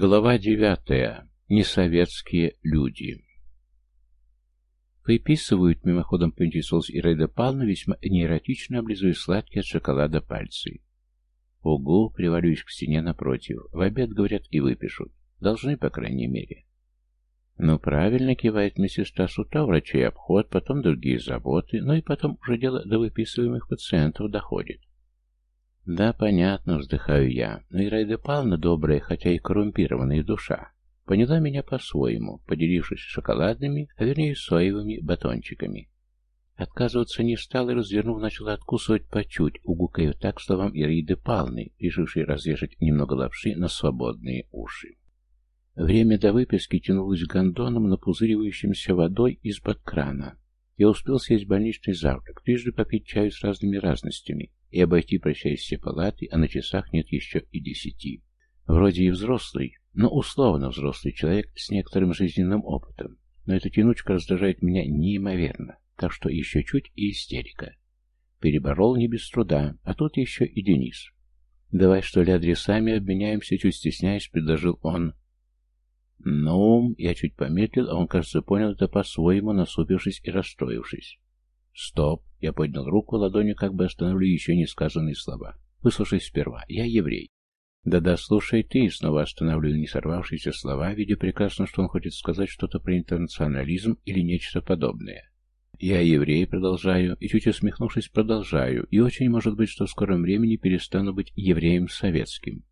Глава девятая. Несоветские люди. Выписывают, мимоходом поинтересовалась Ираида Павловна, весьма неэротично облизывая сладкие от шоколада пальцы. Угу, привалюсь к стене напротив. В обед, говорят, и выпишут. Должны, по крайней мере. Ну, правильно, кивает медсестра, с утра врачей обход, потом другие заботы, ну и потом уже дело до выписываемых пациентов доходит. Да, понятно, вздыхаю я, но и Райда Павловна добрая, хотя и коррумпированная душа, поняла меня по-своему, поделившись шоколадными, а вернее соевыми батончиками. Отказываться не стал и, развернув, начал откусывать по чуть, угукая так словам Ираиды Павловны, решившей разрежать немного лапши на свободные уши. Время до выписки тянулось гондоном, напузыривающимся водой из-под крана. Я успел съесть больничный завтрак, трижды попить чаю с разными разностями и обойти, прощаясь все палаты, а на часах нет еще и десяти. Вроде и взрослый, но условно взрослый человек с некоторым жизненным опытом. Но эта тянучка раздражает меня неимоверно, так что еще чуть и истерика. Переборол не без труда, а тут еще и Денис. «Давай, что ли, адресами обменяемся?» Чуть стесняясь, предложил он. «Ну...» Я чуть помедлил, а он, кажется, понял это по-своему, насупившись и расстроившись. «Стоп!» Я поднял руку ладонью, как бы остановлю еще не сказанные слова. «Выслушай сперва. Я еврей». «Да-да, слушай ты!» Снова останавливаю не сорвавшиеся слова, видя прекрасно, что он хочет сказать что-то про интернационализм или нечто подобное. «Я еврей, продолжаю, и чуть усмехнувшись, продолжаю, и очень может быть, что в скором времени перестану быть евреем советским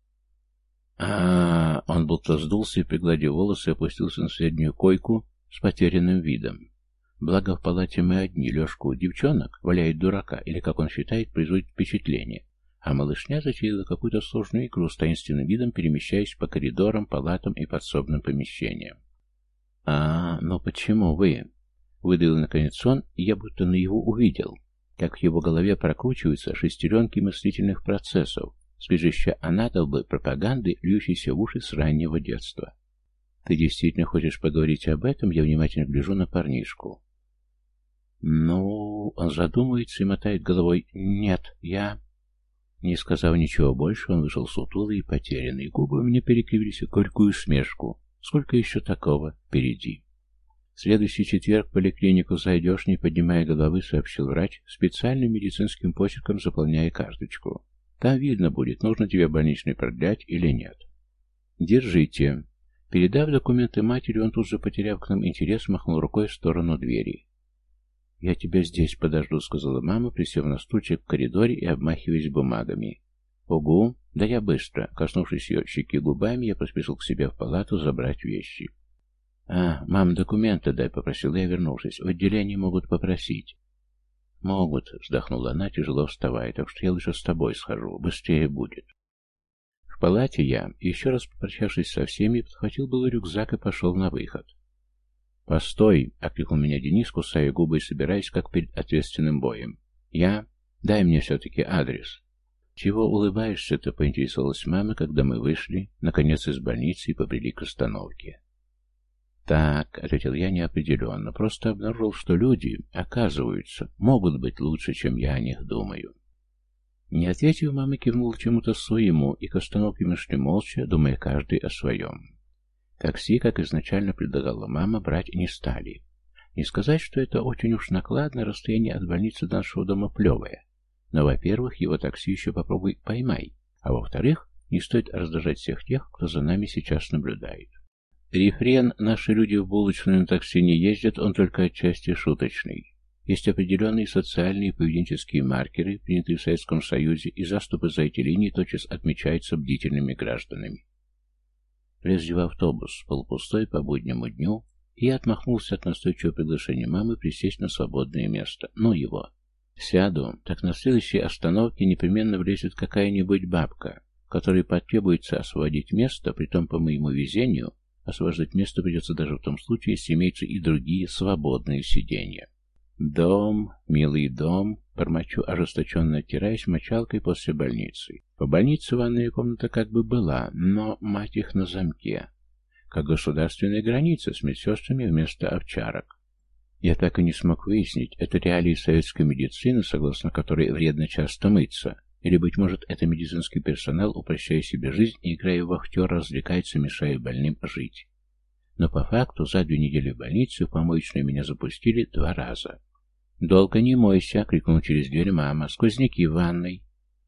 а, Он будто сдулся и, пригладив волосы, опустился на среднюю койку с потерянным видом. Благо в палате мы одни, Лешку девчонок валяет дурака, или, как он считает, производит впечатление, а малышня затеяла какую-то сложную игру с таинственным видом, перемещаясь по коридорам, палатам и подсобным помещениям. «А, но почему вы?» Выдавил наконец он, и я будто на его увидел, как в его голове прокручиваются шестеренки мыслительных процессов, Свежище анатолбы пропаганды, льющейся в уши с раннего детства. Ты действительно хочешь поговорить об этом? Я внимательно гляжу на парнишку. Ну, он задумывается и мотает головой. Нет, я... Не сказав ничего больше, он вышел сутулый и потерянный. Губы у меня перекривились в горькую смешку. Сколько еще такого впереди? В следующий четверг в поликлинику зайдешь, не поднимая головы, сообщил врач, специальным медицинским почерком заполняя карточку. Там видно будет, нужно тебе больничный продлять или нет. Держите. Передав документы матери, он тут же, потеряв к нам интерес, махнул рукой в сторону двери. «Я тебя здесь подожду», — сказала мама, присев на стульчик в коридоре и обмахиваясь бумагами. «Угу, да я быстро». Коснувшись ее щеки губами, я поспешил к себе в палату забрать вещи. «А, мам, документы дай», — попросил я, вернувшись. «В отделении могут попросить». «Могут», — вздохнула она, тяжело вставая, «так что я лучше с тобой схожу, быстрее будет». В палате я, еще раз попрощавшись со всеми, подхватил был рюкзак и пошел на выход. «Постой!» — окликнул меня Денис, кусая губы и собираясь, как перед ответственным боем. «Я? Дай мне все-таки адрес». «Чего улыбаешься-то?» — поинтересовалась мама, когда мы вышли, наконец, из больницы и побрели к остановке. «Так», — ответил я неопределенно, — «просто обнаружил, что люди, оказываются, могут быть лучше, чем я о них думаю». Не ответив, мама кивнула чему-то своему, и к остановке мы шли молча, думая каждый о своем. Такси, как изначально предлагала мама, брать не стали. Не сказать, что это очень уж накладно, расстояние от больницы до нашего дома плевое. Но, во-первых, его такси еще попробуй поймай, а во-вторых, не стоит раздражать всех тех, кто за нами сейчас наблюдает. Рефрен «Наши люди в булочную на такси не ездят» он только отчасти шуточный. Есть определенные социальные и поведенческие маркеры, принятые в Советском Союзе, и заступы за эти линии тотчас отмечаются бдительными гражданами. Влезли в автобус, полупустой по буднему дню, и я отмахнулся от настойчивого приглашения мамы присесть на свободное место. Ну его. Сяду, так на следующей остановке непременно влезет какая-нибудь бабка, которой потребуется освободить место, притом по моему везению, Освобождать место придется даже в том случае, если имеются и другие свободные сиденья. Дом, милый дом, бормочу, ожесточенно оттираясь мочалкой после больницы. По больнице ванная комната как бы была, но, мать их, на замке. Как государственная граница с медсестрами вместо овчарок. Я так и не смог выяснить, это реалии советской медицины, согласно которой вредно часто мыться, Или, быть может, это медицинский персонал, упрощая себе жизнь и, играя в вахтера, развлекается, мешая больным жить. Но по факту за две недели в больнице в помоечную меня запустили два раза. «Долго не мойся!» — крикнул через дверь мама. «Сквозняки в ванной!»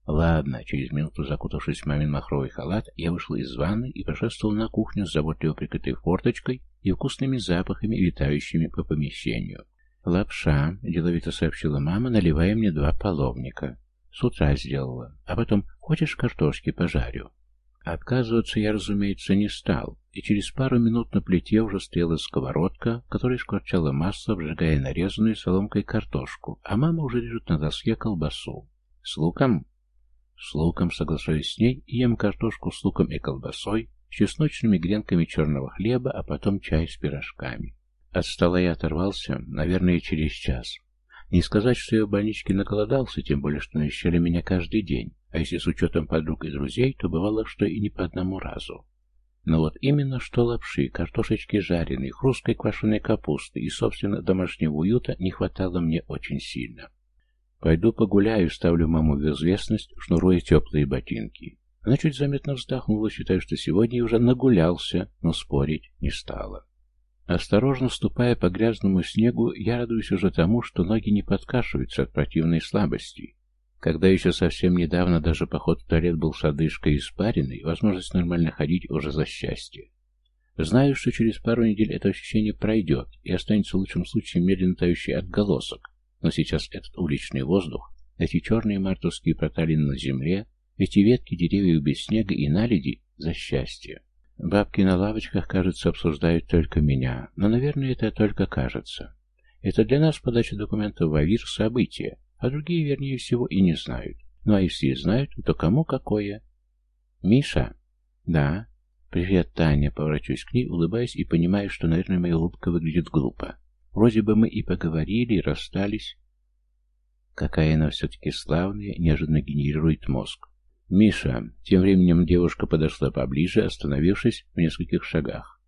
Ладно, через минуту закутавшись в мамин махровый халат, я вышел из ванны и прошествовал на кухню с заботливо прикрытой форточкой и вкусными запахами, летающими по помещению. «Лапша», — деловито сообщила мама, наливая мне два половника. С утра сделала. А потом, хочешь картошки пожарю? Отказываться я, разумеется, не стал, и через пару минут на плите уже стояла сковородка, в которой масло, обжигая нарезанную соломкой картошку, а мама уже режет на доске колбасу. С луком? С луком, соглашаюсь с ней, ем картошку с луком и колбасой, с чесночными гренками черного хлеба, а потом чай с пирожками. От стола я оторвался, наверное, через час. Не сказать, что я в больничке наколодался, тем более, что навещали меня каждый день, а если с учетом подруг и друзей, то бывало, что и не по одному разу. Но вот именно что лапши, картошечки жареной, хрусткой квашеной капусты и, собственно, домашнего уюта не хватало мне очень сильно. Пойду погуляю, ставлю маму в известность, шнуруя теплые ботинки. Она чуть заметно вздохнула, считая, что сегодня уже нагулялся, но спорить не стала. Осторожно ступая по грязному снегу, я радуюсь уже тому, что ноги не подкашиваются от противной слабости. Когда еще совсем недавно даже поход в туалет был с одышкой и испаренной, возможность нормально ходить уже за счастье. Знаю, что через пару недель это ощущение пройдет, и останется в лучшем случае медленно тающий отголосок, но сейчас этот уличный воздух, эти черные мартовские проталины на земле, эти ветки деревьев без снега и наледи за счастье. Бабки на лавочках, кажется, обсуждают только меня, но, наверное, это только кажется. Это для нас подача документов в АВИР событие, а другие, вернее всего, и не знают. Ну а если знают, то кому какое? Миша? Да. Привет, Таня. Поворачиваюсь к ней, улыбаясь и понимаю, что, наверное, моя улыбка выглядит глупо. Вроде бы мы и поговорили, и расстались. Какая она все-таки славная, неожиданно генерирует мозг. «Миша!» Тем временем девушка подошла поближе, остановившись в нескольких шагах.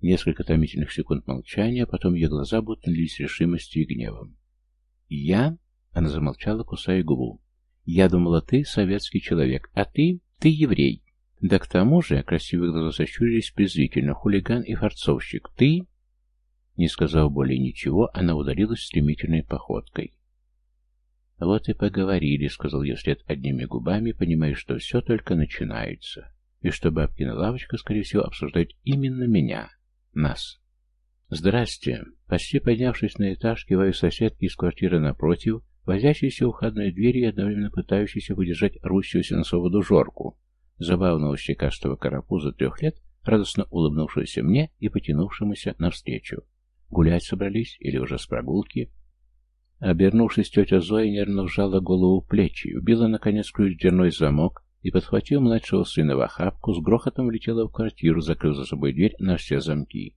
Несколько томительных секунд молчания, а потом ее глаза будто налились решимостью и гневом. «Я?» — она замолчала, кусая губу. «Я думала, ты советский человек, а ты... ты еврей. Да к тому же...» — красивые глаза сощурились презрительно. «Хулиган и форцовщик. Ты...» Не сказав более ничего, она удалилась стремительной походкой. «Вот и поговорили», — сказал я вслед одними губами, понимая, что все только начинается, и что бабкина лавочка, скорее всего, обсуждает именно меня, нас. «Здрасте!» Почти поднявшись на этаж, киваю соседке из квартиры напротив, возящейся у входной двери и одновременно пытающейся выдержать рвущуюся на свободу жорку, забавного щекастого карапуза трех лет, радостно улыбнувшегося мне и потянувшемуся навстречу. Гулять собрались или уже с прогулки? Обернувшись, тетя Зоя нервно вжала голову в плечи, убила, наконец, ключ дверной замок и, подхватив младшего сына в охапку, с грохотом влетела в квартиру, закрыв за собой дверь на все замки.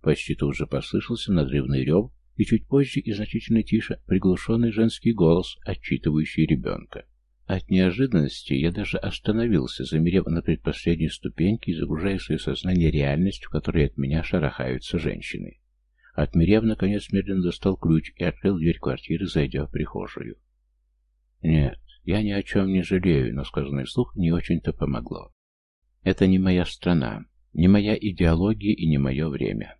Почти тут же послышался надрывный рев, и чуть позже и значительно тише приглушенный женский голос, отчитывающий ребенка. От неожиданности я даже остановился, замерев на предпоследней ступеньке и загружая свое сознание реальность, в которой от меня шарахаются женщины. Отмерев, наконец, медленно достал ключ и открыл дверь квартиры, зайдя в прихожую. Нет, я ни о чем не жалею, но сказанное вслух не очень-то помогло. Это не моя страна, не моя идеология и не мое время.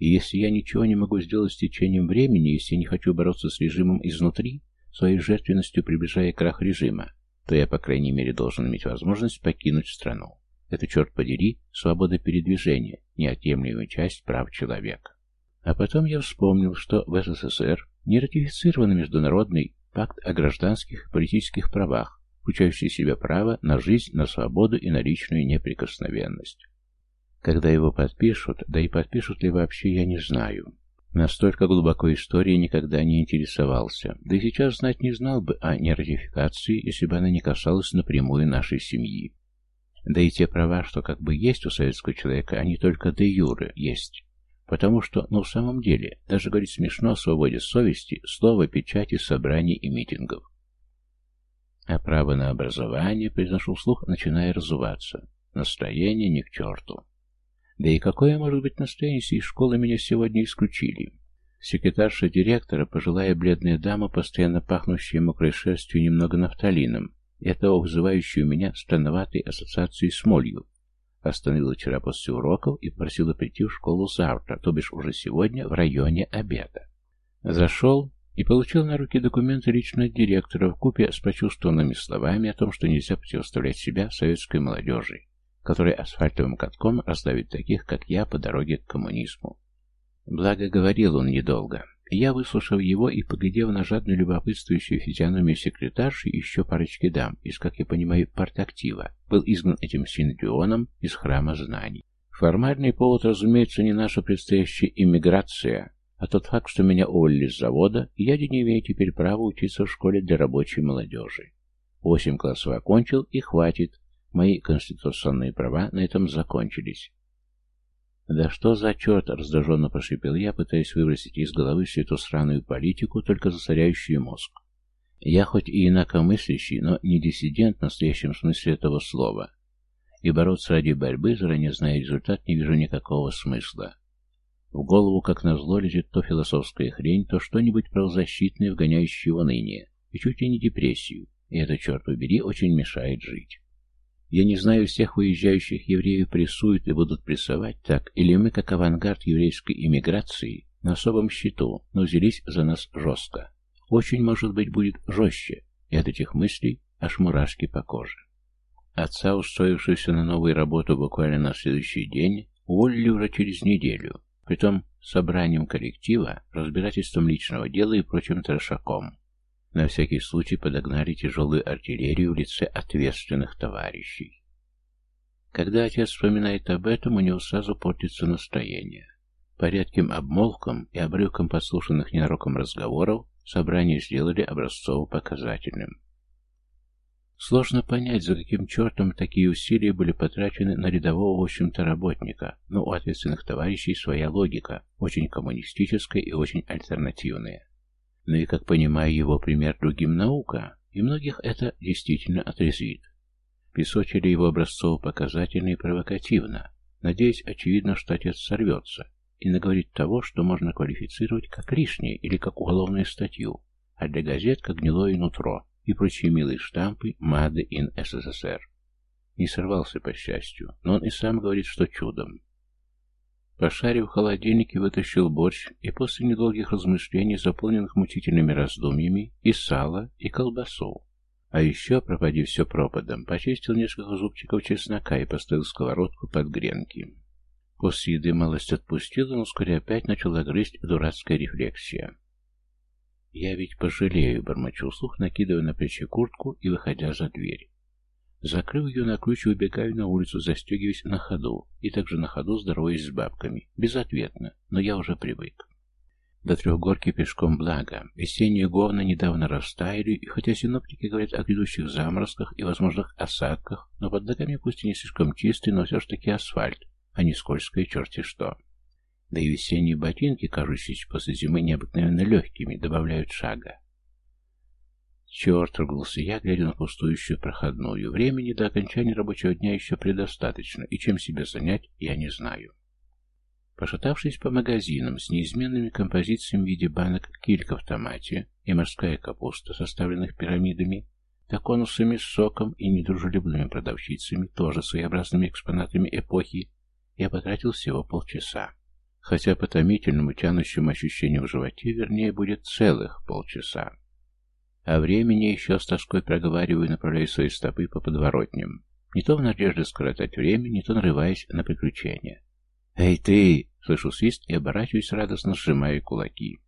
И если я ничего не могу сделать с течением времени, если не хочу бороться с режимом изнутри, своей жертвенностью приближая крах режима, то я, по крайней мере, должен иметь возможность покинуть страну. Это, черт подери, свобода передвижения, неотъемлемая часть прав человека. А потом я вспомнил, что в СССР не ратифицирован международный пакт о гражданских и политических правах, включающий в себя право на жизнь, на свободу и на личную неприкосновенность. Когда его подпишут, да и подпишут ли вообще, я не знаю. Настолько глубоко истории никогда не интересовался, да и сейчас знать не знал бы о нератификации, если бы она не касалась напрямую нашей семьи. Да и те права, что как бы есть у советского человека, они только де юре есть. Потому что, ну, в самом деле, даже говорить смешно о свободе совести, слова, печати, собраний и митингов. А право на образование, произношу вслух, начиная разуваться. Настроение не к черту. Да и какое может быть настроение, если из школы меня сегодня исключили? Секретарша директора, пожилая бледная дама, постоянно пахнущая мокрой шерстью и немного нафталином, и этого вызывающей у меня странноватой ассоциации с молью, остановила вчера после уроков и просила прийти в школу завтра, то бишь уже сегодня, в районе обеда. Зашел и получил на руки документы лично от директора в купе с прочувствованными словами о том, что нельзя противоставлять себя советской молодежи, которая асфальтовым катком раздавит таких, как я, по дороге к коммунизму. Благо, говорил он недолго. Я, выслушав его и поглядев на жадно любопытствующую физиономию секретарши и еще парочки дам из, как я понимаю, партактива, был изгнан этим синдрионом из храма знаний. Формальный повод, разумеется, не наша предстоящая иммиграция, а тот факт, что меня уволили с завода, и я не имею теперь права учиться в школе для рабочей молодежи. Восемь классов окончил, и хватит. Мои конституционные права на этом закончились. «Да что за черт!» — раздраженно прошипел я, пытаясь выбросить из головы всю эту сраную политику, только засоряющую мозг. Я хоть и инакомыслящий, но не диссидент в настоящем смысле этого слова. И бороться ради борьбы, заранее зная результат, не вижу никакого смысла. В голову, как назло, лезет то философская хрень, то что-нибудь правозащитное, вгоняющее в уныние, и чуть ли не депрессию, и это, черт побери, очень мешает жить. Я не знаю, всех выезжающих евреев прессуют и будут прессовать так, или мы, как авангард еврейской иммиграции, на особом счету, но взялись за нас жестко. Очень, может быть, будет жестче, и от этих мыслей аж мурашки по коже. Отца, устроившегося на новую работу буквально на следующий день, уволили уже через неделю, притом собранием коллектива, разбирательством личного дела и прочим трешаком. На всякий случай подогнали тяжелую артиллерию в лице ответственных товарищей. Когда отец вспоминает об этом, у него сразу портится настроение. По редким обмолвкам и обрывкам подслушанных ненароком разговоров собрание сделали образцово-показательным. Сложно понять, за каким чертом такие усилия были потрачены на рядового, в общем-то, работника, но у ответственных товарищей своя логика, очень коммунистическая и очень альтернативная. Но ну и, как понимаю его пример другим наука, и многих это действительно отрезвит. Песочили его образцово-показательно и провокативно, надеясь, очевидно, что отец сорвется и наговорит того, что можно квалифицировать как лишнее или как уголовную статью, а для газет как гнилое нутро и прочие милые штампы «Мады ин СССР». Не сорвался, по счастью, но он и сам говорит, что чудом. Пошарив в холодильнике, вытащил борщ и после недолгих размышлений, заполненных мучительными раздумьями, и сало, и колбасу. А еще, пропади все пропадом, почистил несколько зубчиков чеснока и поставил сковородку под гренки. После еды малость отпустила, но вскоре опять начала грызть дурацкая рефлексия. «Я ведь пожалею», — бормочу слух, накидывая на плечи куртку и выходя за дверь. Закрыв ее на ключ, убегаю на улицу, застегиваясь на ходу, и также на ходу здороваясь с бабками. Безответно, но я уже привык. До трехгорки пешком благо. Весенние говна недавно растаяли, и хотя синоптики говорят о грядущих заморозках и возможных осадках, но под ногами пусть и не слишком чистый, но все ж таки асфальт, а не скользкое черти что. Да и весенние ботинки, кажущиеся после зимы необыкновенно легкими, добавляют шага. «Черт!» — ругался я, глядя на пустующую проходную. «Времени до окончания рабочего дня еще предостаточно, и чем себя занять, я не знаю». Пошатавшись по магазинам с неизменными композициями в виде банок килька в томате и морская капуста, составленных пирамидами, конусами с соком и недружелюбными продавщицами, тоже своеобразными экспонатами эпохи, я потратил всего полчаса. Хотя по томительному тянущему ощущению в животе, вернее, будет целых полчаса. А времени еще с тоской проговариваю, направляя свои стопы по подворотням. Не то в надежде скоротать время, не то нарываясь на приключения. «Эй, ты!» — слышу свист и оборачиваюсь, радостно сжимая кулаки.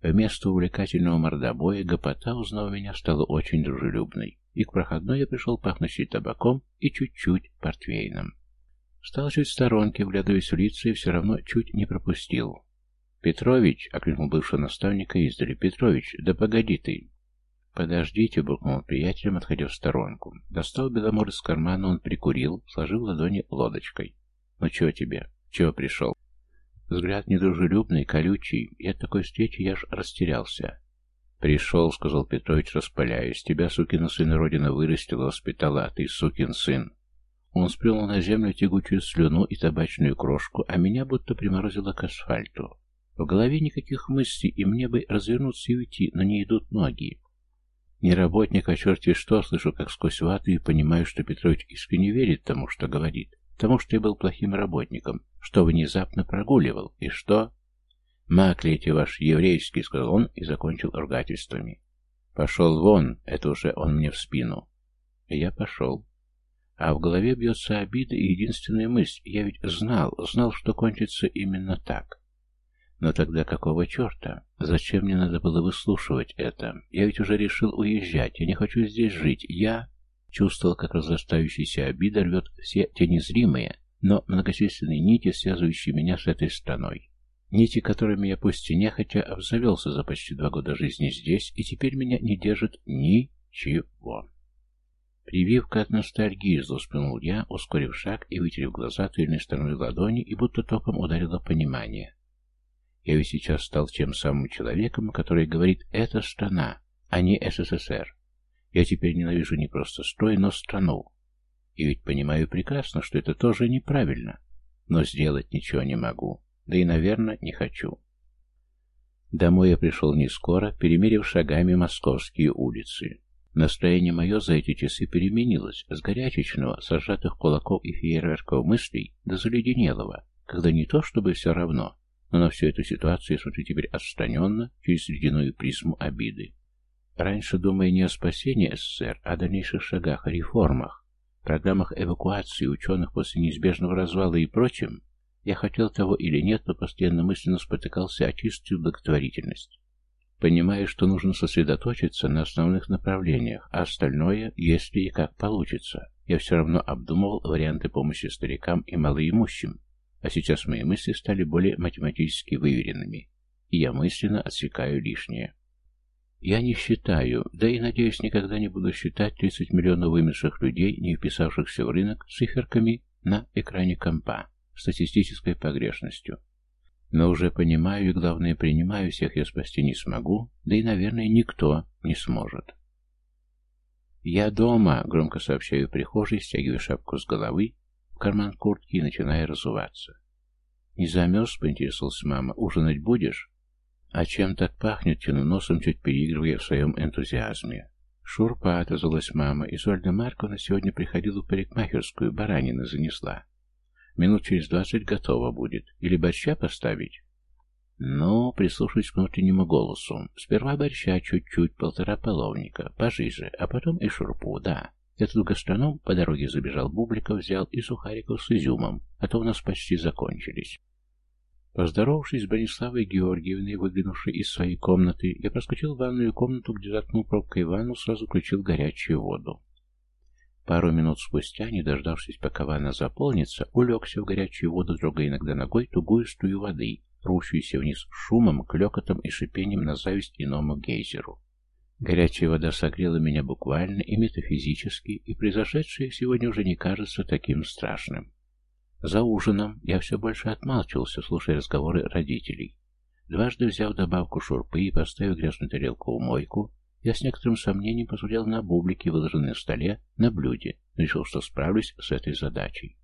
Вместо увлекательного мордобоя гопота, узнав меня, стала очень дружелюбной, и к проходной я пришел пахнущий табаком и чуть-чуть портвейном. Стал чуть в сторонке, вглядываясь в лица, и все равно чуть не пропустил. «Петрович!» — окликнул бывшего наставника издали. «Петрович, да погоди ты!» «Подождите», — буркнул приятелем, отходя в сторонку. Достал беломор из кармана, он прикурил, сложил ладони лодочкой. «Ну чего тебе? Чего пришел?» Взгляд недружелюбный, колючий, и от такой встречи я ж растерялся. «Пришел», — сказал Петрович, распаляясь. «Тебя, сукина сын, родина вырастила, воспитала, а ты сукин сын». Он сплюнул на землю тягучую слюну и табачную крошку, а меня будто приморозило к асфальту. В голове никаких мыслей, и мне бы развернуться и уйти, но не идут ноги. Не работник, а черти что, слышу как сквозь вату и понимаю, что Петрович искренне верит тому, что говорит. Тому, что я был плохим работником, что внезапно прогуливал, и что... «Маклите ваш еврейский», — сказал он и закончил ругательствами. «Пошел вон», — это уже он мне в спину. Я пошел. А в голове бьется обида и единственная мысль. Я ведь знал, знал, что кончится именно так. Но тогда какого черта? Зачем мне надо было выслушивать это? Я ведь уже решил уезжать. Я не хочу здесь жить. Я... Чувствовал, как разрастающаяся обида рвет все те незримые, но многочисленные нити, связывающие меня с этой страной. Нити, которыми я пусть и нехотя обзавелся за почти два года жизни здесь, и теперь меня не держит ничего. Прививка от ностальгии, злоспнул я, ускорив шаг и вытерев глаза тыльной стороной ладони, и будто током ударило понимание. Я ведь сейчас стал тем самым человеком, который говорит «это страна», а не СССР. Я теперь ненавижу не просто строй, но страну. И ведь понимаю прекрасно, что это тоже неправильно. Но сделать ничего не могу. Да и, наверное, не хочу. Домой я пришел не скоро, перемерив шагами московские улицы. Настроение мое за эти часы переменилось с горячечного, с сжатых кулаков и фейерверков мыслей до заледенелого, когда не то чтобы все равно, но на всю эту ситуацию я смотрю теперь отстраненно, через ледяную призму обиды. Раньше, думая не о спасении СССР, а о дальнейших шагах, о реформах, программах эвакуации ученых после неизбежного развала и прочем, я хотел того или нет, но постоянно мысленно спотыкался о чистую благотворительность. Понимая, что нужно сосредоточиться на основных направлениях, а остальное, если и как получится, я все равно обдумывал варианты помощи старикам и малоимущим, а сейчас мои мысли стали более математически выверенными, и я мысленно отсекаю лишнее. Я не считаю, да и, надеюсь, никогда не буду считать 30 миллионов вымерших людей, не вписавшихся в рынок, циферками на экране компа, статистической погрешностью. Но уже понимаю и, главное, принимаю, всех я спасти не смогу, да и, наверное, никто не сможет. «Я дома», — громко сообщаю в прихожей, стягивая шапку с головы карман куртки и начиная разуваться. «Не замерз?» — поинтересовалась мама. «Ужинать будешь?» «А чем так пахнет?» — тяну носом, чуть переигрывая в своем энтузиазме. «Шурпа», — отозвалась мама. «Изольда Марковна сегодня приходила в парикмахерскую, баранина занесла. Минут через двадцать готова будет. Или борща поставить?» «Ну, прислушаюсь к внутреннему голосу. Сперва борща чуть-чуть, полтора половника, пожиже, а потом и шурпу, да». Этот гастроном по дороге забежал бубликов, взял и сухариков с изюмом, а то у нас почти закончились. Поздоровавшись с Брониславой Георгиевной, выглянувшей из своей комнаты, я проскочил в ванную комнату, где заткнул пробкой ванну, сразу включил горячую воду. Пару минут спустя, не дождавшись, пока ванна заполнится, улегся в горячую воду, трогая иногда ногой тугую струю воды, рущуюся вниз шумом, клёкотом и шипением на зависть иному гейзеру. Горячая вода согрела меня буквально и метафизически, и произошедшее сегодня уже не кажется таким страшным. За ужином я все больше отмалчивался, слушая разговоры родителей. Дважды взяв добавку шурпы и поставив грязную тарелку в мойку, я с некоторым сомнением посмотрел на бублики, выложенные на столе, на блюде, решил, что справлюсь с этой задачей.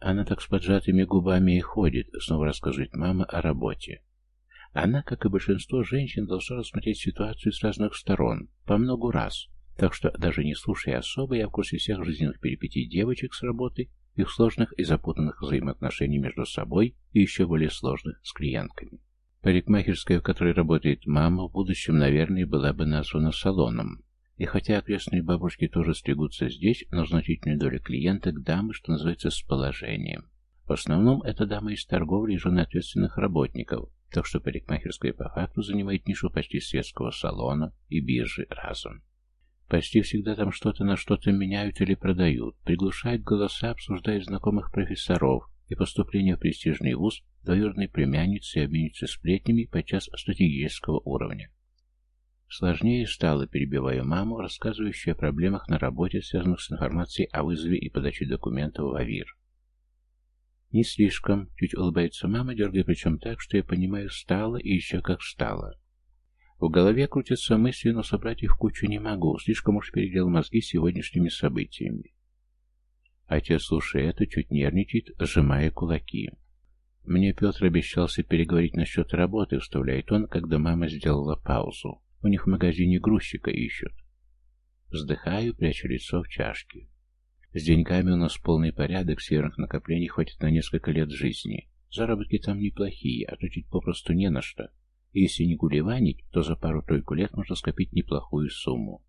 Она так с поджатыми губами и ходит, снова рассказывает мама о работе. Она, как и большинство женщин, должна рассмотреть ситуацию с разных сторон, по многу раз, так что, даже не слушая особо, я в курсе всех жизненных перипетий девочек с работы, их сложных и запутанных взаимоотношений между собой и еще более сложных с клиентками. Парикмахерская, в которой работает мама, в будущем, наверное, была бы названа салоном. И хотя окрестные бабушки тоже стригутся здесь, но значительная доля клиенток дамы, что называется, с положением. В основном это дамы из торговли и жены ответственных работников, так что парикмахерская по факту занимает нишу почти светского салона и биржи разом. Почти всегда там что-то на что-то меняют или продают, приглушают голоса, обсуждая знакомых профессоров и поступление в престижный вуз двоюродной племянницы и обмениваются сплетнями подчас стратегического уровня. Сложнее стало, перебивая маму, рассказывающую о проблемах на работе, связанных с информацией о вызове и подаче документов в АВИР. Не слишком, чуть улыбается мама, дергая причем так, что я понимаю, стало и еще как стало. В голове крутятся мысли, но собрать их в кучу не могу, слишком уж перегрел мозги сегодняшними событиями. Отец, слушая это, чуть нервничает, сжимая кулаки. Мне Петр обещался переговорить насчет работы, вставляет он, когда мама сделала паузу. У них в магазине грузчика ищут. Вздыхаю, прячу лицо в чашке. С деньгами у нас полный порядок, северных накоплений хватит на несколько лет жизни. Заработки там неплохие, а то попросту не на что. И если не гулеванить, то за пару-тройку лет можно скопить неплохую сумму.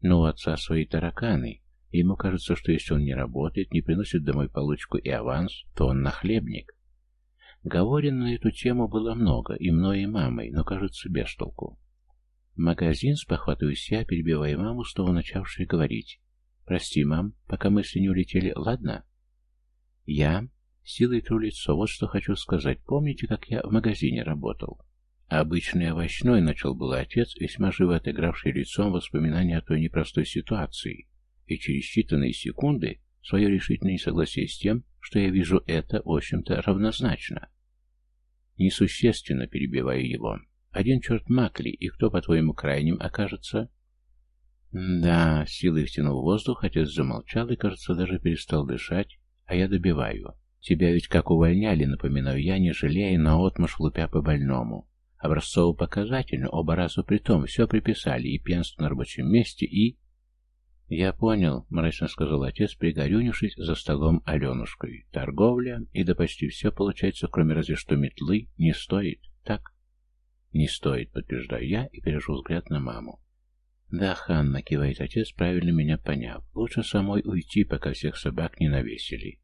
Но у отца свои тараканы, ему кажется, что если он не работает, не приносит домой получку и аванс, то он нахлебник. Говорено на эту тему было много, и мной, и мамой, но, кажется, без толку. Магазин, спохватываюсь я, перебивая маму, снова начавшую говорить. «Прости, мам, пока мысли не улетели, ладно?» «Я?» Силой тру лицо, вот что хочу сказать. Помните, как я в магазине работал? Обычный овощной начал был отец, весьма живо отыгравший лицом воспоминания о той непростой ситуации, и через считанные секунды свое решительное согласие с тем, что я вижу это, в общем-то, равнозначно. Несущественно перебиваю его. Один черт Макли, и кто, по-твоему, крайним окажется? Да, силой втянул воздух, отец замолчал и, кажется, даже перестал дышать, а я добиваю. Тебя ведь как увольняли, напоминаю я, не жалея, наотмашь лупя по больному. Образцово-показательно, оба раза при том, все приписали, и пьянство на рабочем месте, и... «Я понял», — мрачно сказал отец, пригорюнившись за столом Аленушкой. «Торговля, и да почти все получается, кроме разве что метлы, не стоит, так?» «Не стоит», — подтверждаю я и пережу взгляд на маму. «Да, Ханна», — кивает отец, правильно меня поняв. «Лучше самой уйти, пока всех собак не навесили».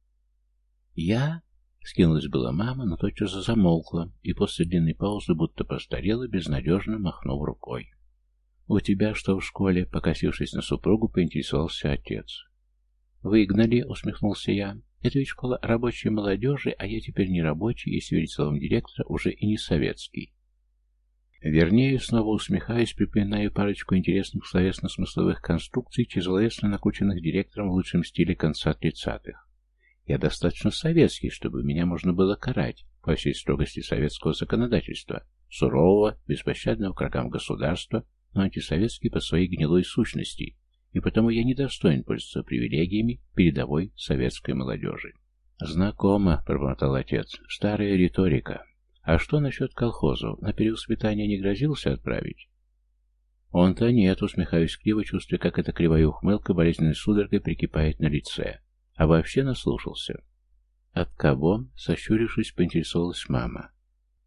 «Я?» — скинулась была мама, но тотчас замолкла, и после длинной паузы будто постарела, безнадежно махнув рукой. «У тебя что в школе?» — покосившись на супругу, поинтересовался отец. «Выгнали», — усмехнулся я. «Это ведь школа рабочей молодежи, а я теперь не рабочий, если верить словам директора, уже и не советский». Вернее, снова усмехаясь, припоминаю парочку интересных словесно-смысловых конструкций, тяжеловесно накрученных директором в лучшем стиле конца тридцатых. Я достаточно советский, чтобы меня можно было карать по всей строгости советского законодательства, сурового, беспощадного к врагам государства, но антисоветский по своей гнилой сущности, и потому я недостоин пользоваться привилегиями передовой советской молодежи. «Знакомо», — пробормотал отец, — «старая риторика. А что насчет колхозов? На перевоспитание не грозился отправить?» «Он-то нет», — усмехаюсь криво, чувствуя, как эта кривая ухмылка болезненной судорогой прикипает на лице. А вообще наслушался. «От кого?» — сощурившись, поинтересовалась мама.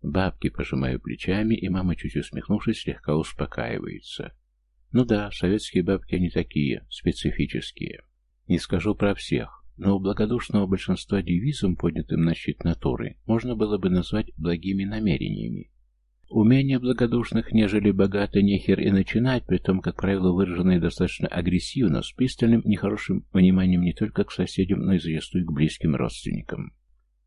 Бабки пожимаю плечами, и мама, чуть усмехнувшись, слегка успокаивается. Ну да, советские бабки они такие, специфические. Не скажу про всех, но у благодушного большинства девизом, поднятым на щит натуры, можно было бы назвать благими намерениями. Умение благодушных, нежели богато, нехер и начинать, при том, как правило, выраженное достаточно агрессивно, с пристальным, нехорошим вниманием не только к соседям, но и зачастую к близким родственникам.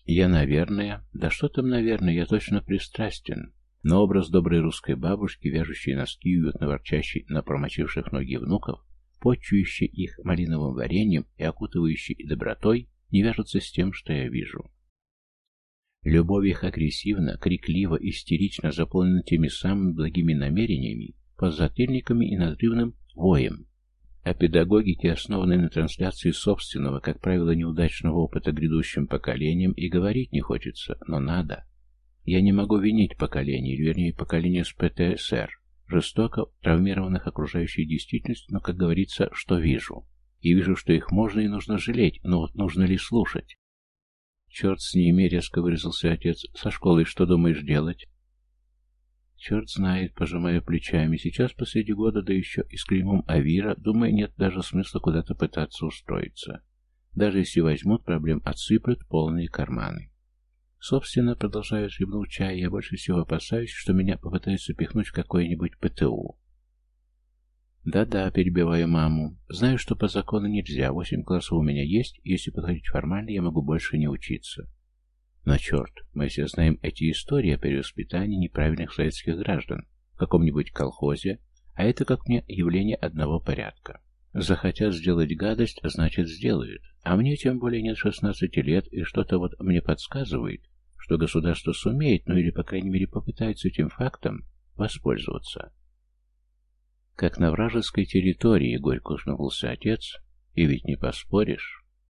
Я, наверное, да что там, наверное, я точно пристрастен, но образ доброй русской бабушки, вяжущей носки и уютно ворчащей на промочивших ноги внуков, почующей их малиновым вареньем и окутывающей и добротой, не вяжется с тем, что я вижу. Любовь их агрессивно, крикливо, истерично заполнена теми самыми благими намерениями, подзатыльниками и надрывным воем, о педагогике, основанной на трансляции собственного, как правило, неудачного опыта грядущим поколениям, и говорить не хочется, но надо. Я не могу винить поколение, вернее поколение с ПТСР, жестоко травмированных окружающей действительностью, но, как говорится, что вижу. И вижу, что их можно и нужно жалеть, но вот нужно ли слушать? Черт с ними, резко выразился отец. Со школой что думаешь делать? Черт знает, пожимая плечами. Сейчас посреди года, да еще и с клеймом Авира, думаю, нет даже смысла куда-то пытаться устроиться. Даже если возьмут, проблем отсыплют полные карманы. Собственно, продолжая хлебнуть чай, я больше всего опасаюсь, что меня попытаются пихнуть в какое-нибудь ПТУ. Да-да, перебиваю маму. Знаю, что по закону нельзя. Восемь классов у меня есть, если подходить формально, я могу больше не учиться. Но черт, мы все знаем эти истории о перевоспитании неправильных советских граждан в каком-нибудь колхозе, а это, как мне, явление одного порядка. Захотят сделать гадость, значит сделают. А мне тем более нет 16 лет, и что-то вот мне подсказывает, что государство сумеет, ну или, по крайней мере, попытается этим фактом воспользоваться. Как на вражеской территории, горько усмехнулся отец, и ведь не поспоришь.